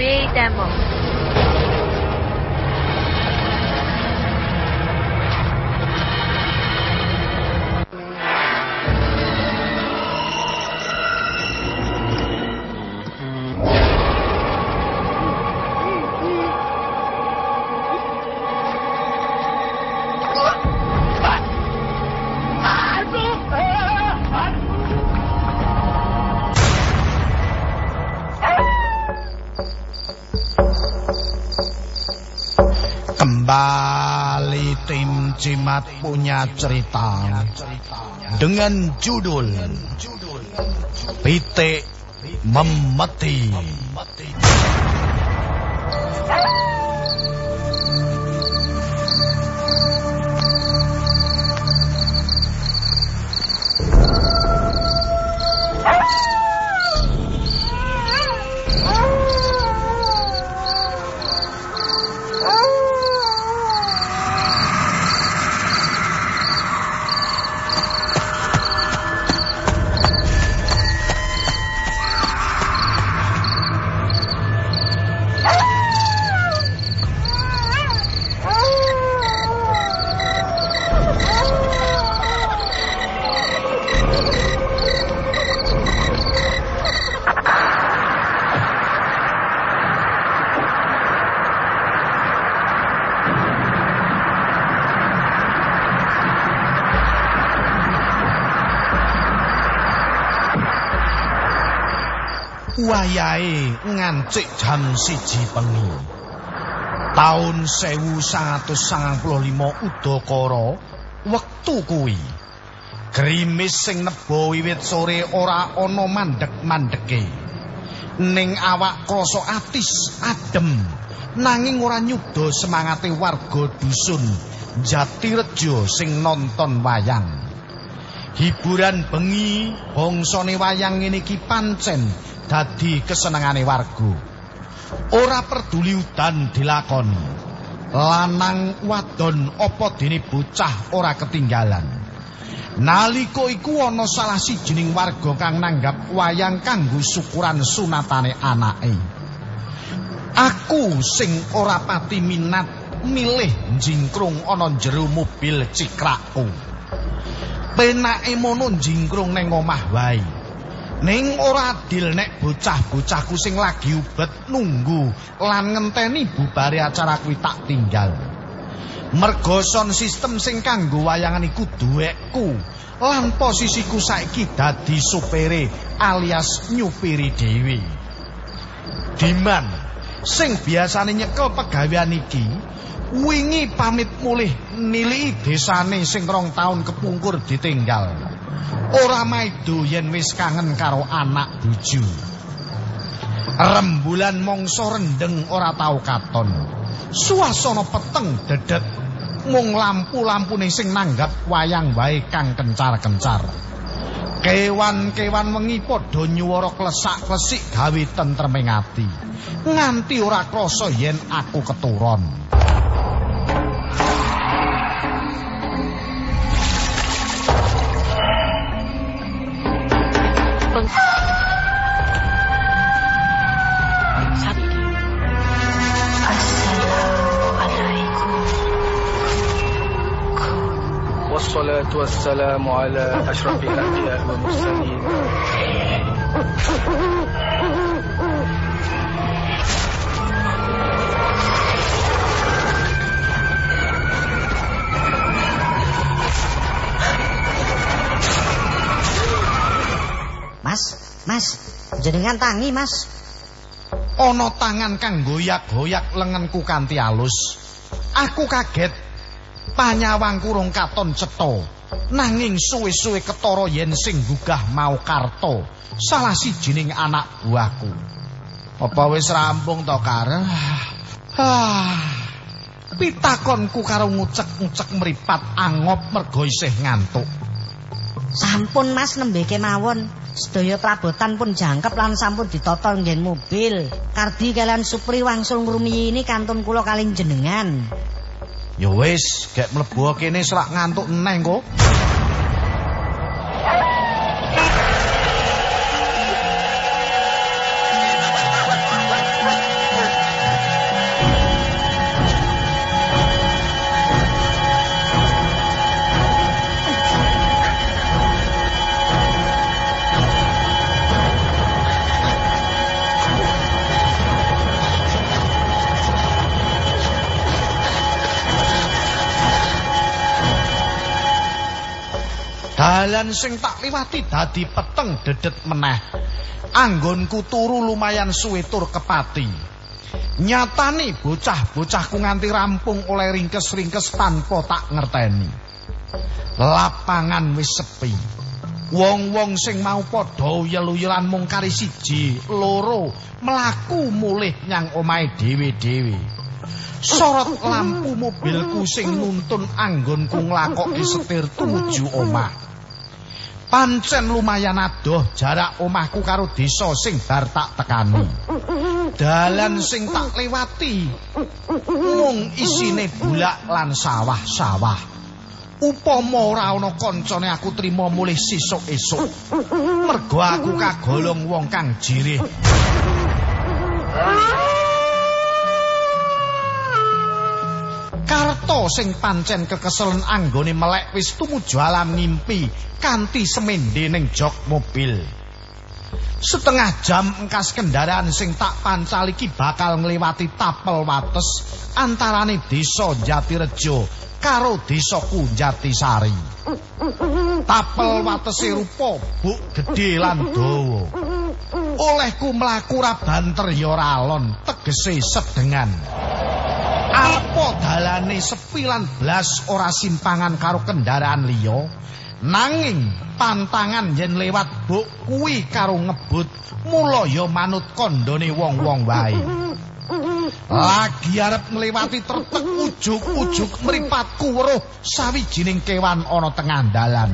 create demo. Kembali tim Cimat punya cerita dengan judul Pitik Memeti. Wayahe ngancik jam siji bengi. Taun 1995 Udakara wektu kuwi. Grimis sing nebo wiwit sore ora ana mandek-mandeke. Ning awak krasa atis adem nanging ora nyuda semangate warga dusun Jatirejo sing nonton wayang. Hiburan bengi bangsane wayang ngene iki pancen dadi kesenengane warga. Ora peduli udan dilakon. Lanang wadon apa dene bocah ora ketinggalan. Nalika iku ana salah sijining warga kang nanggap wayang kanggo syukuran sunatane anake. Aku sing ora pati minat milih jingkrung ana jero mobil cikrakku. Penake mono jingkrung ning omah wae. Ning ora adil nek bocah-bocahku sing lagi ubet nunggu lan ngenteni bubare acara kuwi tak tinggal. Mergo son sistem sing kanggo wayangan iku duwekku lan posisiku saiki dadi supere alias nyupiri dhewe. Diman sing biasane nyekel pegawean iki wingi pamit mulih nilii desane sing rong taun kepungkur ditinggal. Ora maido yen wis kangen karo anak bojo. Rembulan mangsa rendeng ora tau katon. Suasana peteng dedet mung lampu-lampune sing nanggap wayang wae kang kencar-kencar. Kewan-kewan wengi padha nyuwara klesak-klesik gawe tentreming ati. Nganti ora krasa yen aku keturon. والصلاة والسلام على أشرف الأنبياء والمرسلين Mas, Mas, jenengan tangi, Mas. Ana tangan kang goyak-goyak lengenku kanthi alus. Aku kaget. Panyawang kurung katon cetha. Nanging suwe-suwe ketara yen sing gugah mau karto. Salah sijining anak buahku. Apa wis rampung to, Kar? Ah. Pitakonku karo ngucek-ngucek mripat angop mergo isih ngantuk. Sampun Mas nembe kemawon. Sedaya perabotan pun jangkep lan sampun ditata nggen mobil. Kardi kalian Supri wangsul ngrumiyi ini kantun kula kaling jenengan. Ya wis, gek mlebu kene serak ngantuk neng kok. Dalan sing tak liwati dadi peteng dedet meneh. Anggonku turu lumayan suwe tur kepati. Nyatani bocah-bocahku nganti rampung oleh ringkes-ringkes tanpa tak ngerteni. Lapangan wis sepi. Wong-wong sing mau padha yelu-yelan mung kari siji, loro mlaku mulih nyang omahe dhewe-dhewe. Sorot lampu mobilku sing nuntun anggonku nglakoki setir tumuju omah. Pancen lumayan adoh jarak omahku karo desa sing bar tak tekani. Dalan sing tak lewati mung isine bulak lan sawah-sawah. Upama ora ana kancane aku trima mulih sesuk esuk. Mergo aku kagolong wong kang jirih. Karto sing pancen kekeselen anggone melek wis tumuju alam mimpi kanthi semende ning jok mobil. Setengah jam engkas kendaraan sing tak pancal iki bakal ngliwati tapel wates antarane desa Jatirejo karo desaku Jatisari. Tapel watese rupa buk gedhe lan dawa. Olehku mlaku ra banter ya ora alon, tegese sedengan. Apa dalane sepi lan blas ora simpangan karo kendaraan liya? Nanging pantangan yen lewat buk kuwi karo ngebut, mula ya manut kondone wong-wong wae. Lagi arep ngliwati tretek ujug-ujug mripatku weruh sawijining kewan ana tengah dalan.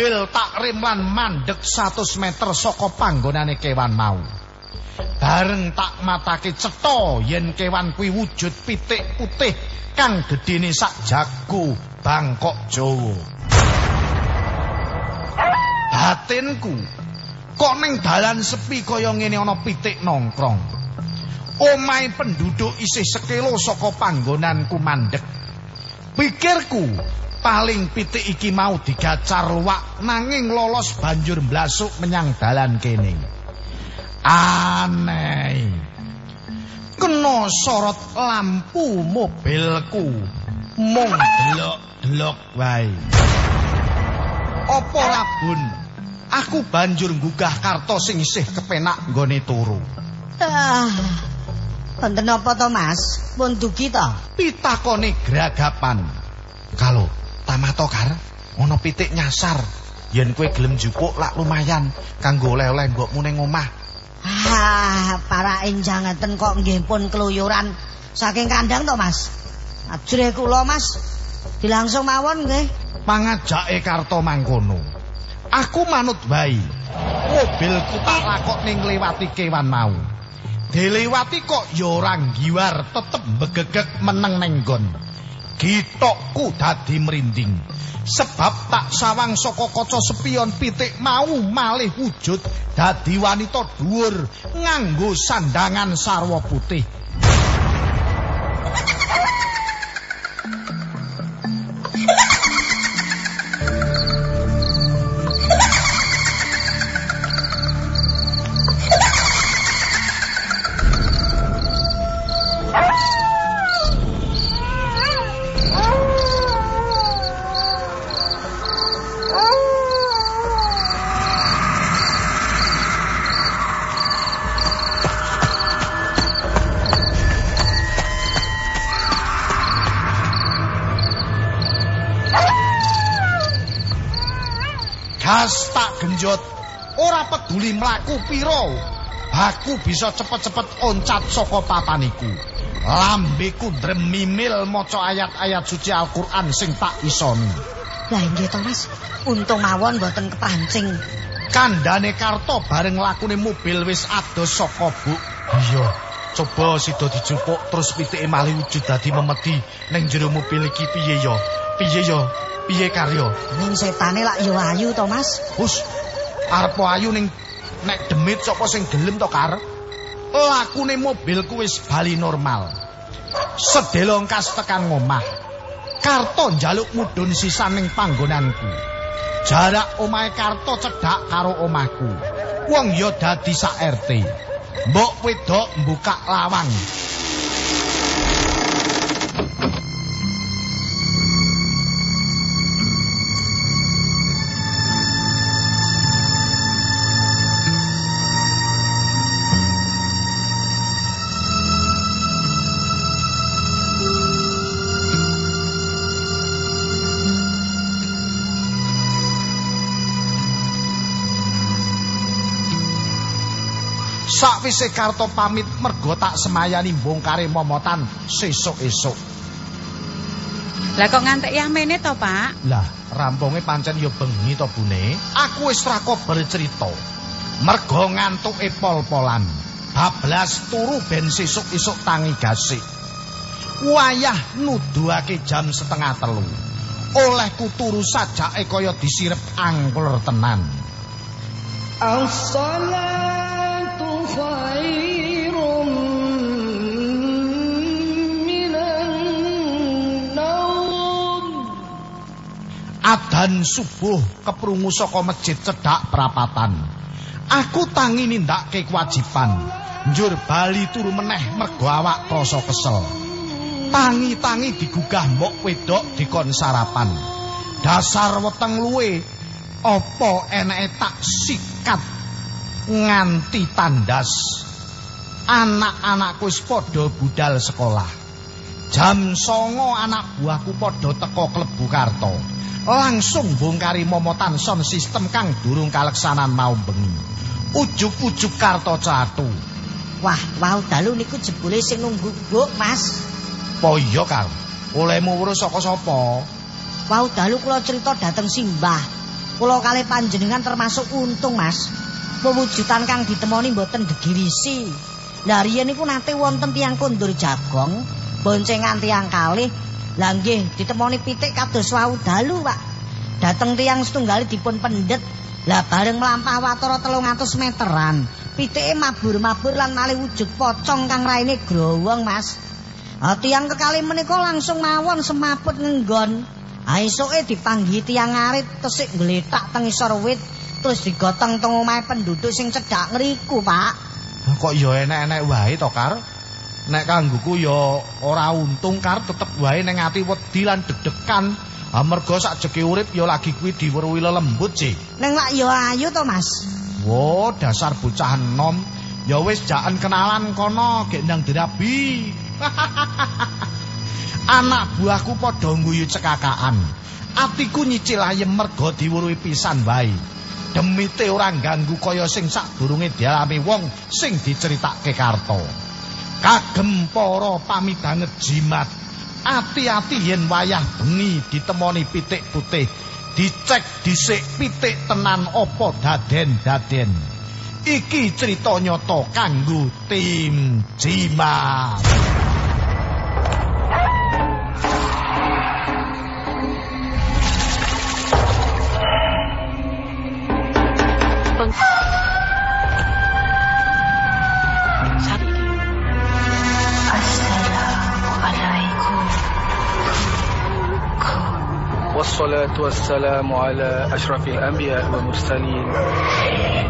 Mobil tak rem lan mandek 100 meter saka panggonane kewan mau. Bareng tak matake cetha yen kewan kuwi wujud pitik putih kang gedene sak jago Bangkok Jawa. Batinku kok ning dalan sepi kaya ngene ana pitik nongkrong. Omahe penduduk isih sekelo saka panggonanku mandek. Pikirku paling pitik iki mau digacar luwak nanging lolos banjur mblasuk menyang dalan kene. Aneh. Kena sorot lampu mobilku. Mung delok-delok wae. Apa rabun? Aku banjur nggugah karto sing isih kepenak nggone turu. Ah. Wonten apa to, Mas? Pun dugi to? Pitakone gragapan. Kalau tamato kar ana pitik nyasar. Yen kowe gelem jupuk lak lumayan kanggo oleh-oleh mbokmu ning omah. Ah, para enjang kok nggih pun keluyuran saking kandang to, Mas. Ajre kula, Mas. Dilangsung mawon nggih. Pangajake karto mangkono. Aku manut bayi. Mobilku tak lakok ning ngliwati kewan mau. Dilewati kok ya ora ngiwar, tetep begegek meneng ning nggon. Gitokku dadi merinding. Sebab tak sawang saka kaca spion pitik mau malih wujud dadi wanita dhuwur nganggo sandangan sarwa putih. Gas tak genjot, ora peduli mlaku piro. Aku bisa cepet-cepet oncat saka papaniku. Lambeku dremimil maca ayat-ayat suci Al-Qur'an sing tak isoni. Lah nggih to Mas, untung mawon mboten kepancing. Kandhane Karto bareng lakune mobil wis ados saka buk. Iya, coba sida dijupuk terus pitike malih wujud dadi memedi ning jero mobil iki piye ya? Piye ya? Piye karya? Ning setane lak yo ayu to Mas. Hus, arep ayu ning nek demit sapa sing gelem to kar? Lakune mobilku wis bali normal. Sedelong kas tekan ngomah. Karto njaluk mudhun sisaning panggonanku. Jarak omahe Karto cedhak karo omahku. Wong ya dadi sak RT. Mbok wedok mbuka lawang. Hafise karto pamit mergo tak semayani bongkare momotan sesuk-esuk. Lah kok ngantek yamene to, Pak? Lah, rampunge pancen ya bengi to bune. Aku wis rakobar cerita. Mergo ngantuke pol-polan. Bablas turu ben sesuk-esuk tangi gasik. Wayah nuduhake jam setengah telu. Oleh kuturu saja kaya disirep angkler tenan. Assalamualaikum. Adan subuh keprungu saka masjid cedhak perapatan. Aku tangi nindakke kewajiban. Njur bali turu meneh mergo awak krasa kesel. Tangi-tangi digugah mbok wedok dikon sarapan. Dasar weteng luwe apa enake tak sikat nganti tandas. Anak-anakku wis padha budal sekolah. Jam songo anak buahku padha teka klebu karto. Langsung bongkari momotan son sistem kang durung kaleksanan mau bengi. Ujug-ujug karto catu. Wah, wau dalu niku jebule sing nunggu Buk, Mas. Po iya kar, olehmu urus saka sapa? Wau dalu kula cerita dateng Simbah. Kula kalih panjenengan termasuk untung, Mas. Pewujudan kang ditemoni mboten degirisi. Lah riyen niku nate wonten tiyang kondur jagong, boncengan tiyang kalih. Lah nggih ditemoni pitik kados wau dalu, Pak. Dateng tiyang setunggal dipun pendet. Lah bareng mlampah watara 300 meteran, pitike mabur-mabur lan malih wujud pocong kang raine growong, Mas. Ah tiyang kekali menika langsung mawon semaput ngenggon. Ah esuke dipanggi tiyang arit tesik ngletak teng isor wit terus digotong teng omahe penduduk sing cedhak ngriku, Pak. Kok ya enek-enek wae to kar? Nek kanggoku ya ora untung kar tetep wae ning ati wedi lan deg-degan. Amarga sakjeke urip ya lagi kuwi diweruhi lelembut sih. Neng lak yo ayu to, Mas. Wo, dasar bocah enom. Ya wis jaken kenalan kono gek ndang dirabi. Anak buahku padha ngguyu cekakaan. Atiku nyicil ayem merga diwuruhi pisan wae. Demite ora ganggu kaya sing sadurunge dialami wong sing diceritake Karto. Kagem para pamidanget jimat. Ati-ati yen wayah bengi ditemoni pitik putih. Dicek dhisik pitik tenan apa daden-daden. Iki cerita nyata kanggo tim jimat. والصلاة والسلام على أشرف الأنبياء والمرسلين.